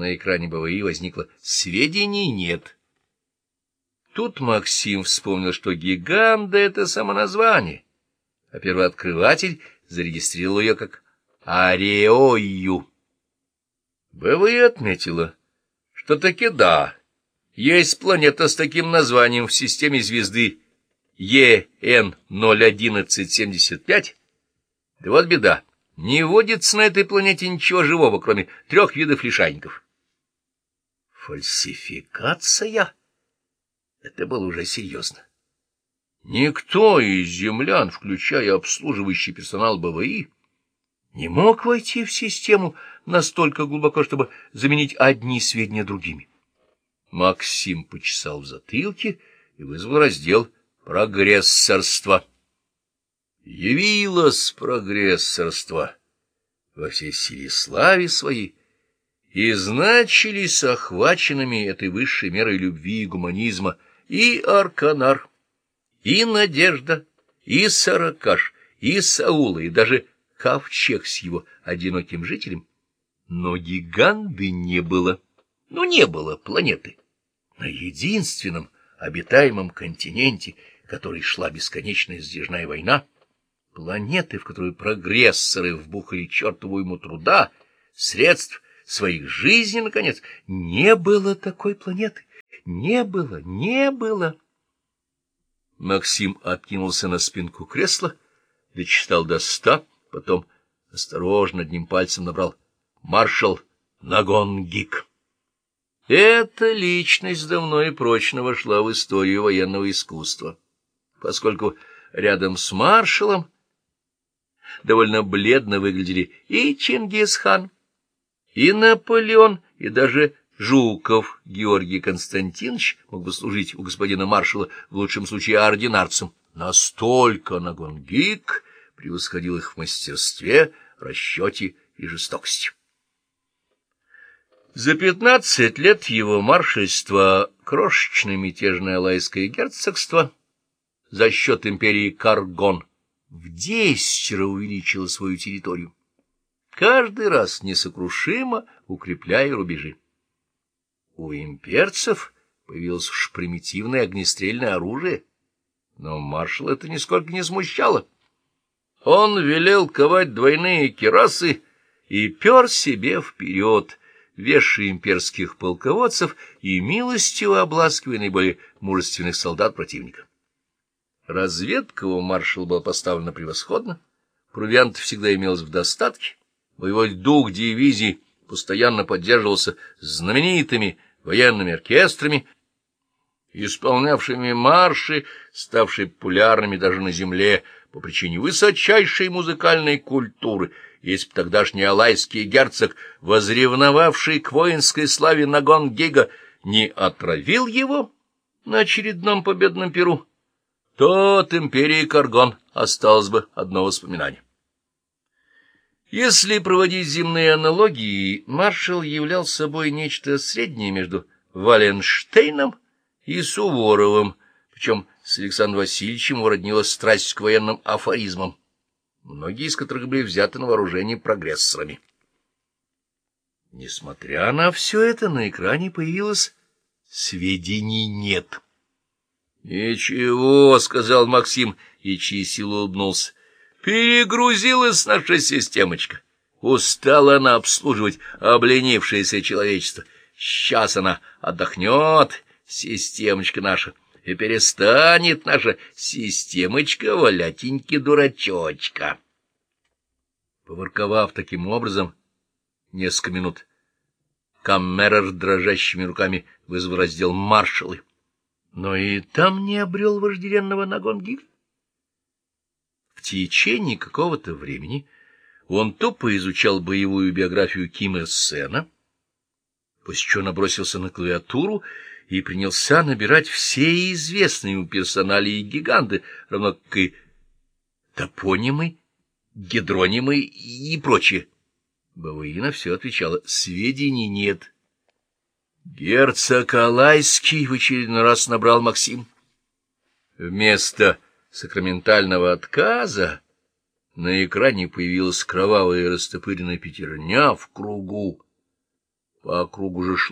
На экране БВИ возникло «Сведений нет». Тут Максим вспомнил, что «Гиганда» — это самоназвание, а первооткрыватель зарегистрировал ее как «Ареою». БВИ отметила, что таки да, есть планета с таким названием в системе звезды ЕН-01175. Да вот беда, не водится на этой планете ничего живого, кроме трех видов лишайников. Фальсификация? Это было уже серьезно. Никто из землян, включая обслуживающий персонал БВИ, не мог войти в систему настолько глубоко, чтобы заменить одни сведения другими. Максим почесал в затылке и вызвал раздел «Прогрессорство». Явилось прогрессорство во всей силе славе своей, и значились охваченными этой высшей мерой любви и гуманизма и Арканар, и Надежда, и Саракаш, и Саула, и даже ковчег с его одиноким жителем, но гиганды не было, ну не было планеты. На единственном обитаемом континенте, который шла бесконечная сдержная война, планеты, в которую прогрессоры вбухали чертову ему труда, средств своих жизней, наконец, не было такой планеты. Не было, не было. Максим откинулся на спинку кресла, дочитал до ста, Потом осторожно одним пальцем набрал «Маршал Нагонгик». Эта личность давно и прочно вошла в историю военного искусства, поскольку рядом с маршалом довольно бледно выглядели и Чингисхан, и Наполеон, и даже Жуков Георгий Константинович мог бы служить у господина маршала в лучшем случае ординарцем. Настолько Нагонгик превосходил их в мастерстве, расчете и жестокости. За пятнадцать лет его маршальства крошечное мятежное лайское герцогство за счет империи Каргон в десятеро увеличило свою территорию, каждый раз несокрушимо укрепляя рубежи. У имперцев появилось уж примитивное огнестрельное оружие, но маршал это нисколько не смущало. Он велел ковать двойные керасы и пер себе вперед, вешая имперских полководцев и милостиво обласкивая наиболее мужественных солдат противника. Разведка у маршала была поставлена превосходно, провиант всегда имелось в достатке, боевой дух дивизии постоянно поддерживался знаменитыми военными оркестрами, исполнявшими марши, ставшие популярными даже на земле, по причине высочайшей музыкальной культуры, если б тогдашний алайский герцог, возревновавший к воинской славе Нагон Гига, не отравил его на очередном победном перу, то от империи Каргон осталось бы одно воспоминание. Если проводить земные аналогии, маршал являл собой нечто среднее между Валенштейном и Суворовым, причем с Александром Васильевичем уроднилась страсть к военным афоризмам, многие из которых были взяты на вооружение прогрессорами. Несмотря на все это, на экране появилось «Сведений нет». «Ничего», — сказал Максим, и чистил улыбнулся. «Перегрузилась наша системочка. Устала она обслуживать обленившееся человечество. Сейчас она отдохнет, системочка наша» и перестанет наша системочка валятеньки дурачочка. Поворковав таким образом несколько минут, Каммерер дрожащими руками вызвал раздел маршалы, но и там не обрел вожделенного Нагонгир. В течение какого-то времени он тупо изучал боевую биографию Ким Ир Сена, после чего набросился на клавиатуру и принялся набирать все известные ему персоналии гиганты, равно как и топонимы, гидронимы и прочее. Баваина все отвечала, сведений нет. Герцог Алайский в очередной раз набрал Максим. Вместо сакраментального отказа на экране появилась кровавая растопыренная пятерня в кругу, по кругу же шла.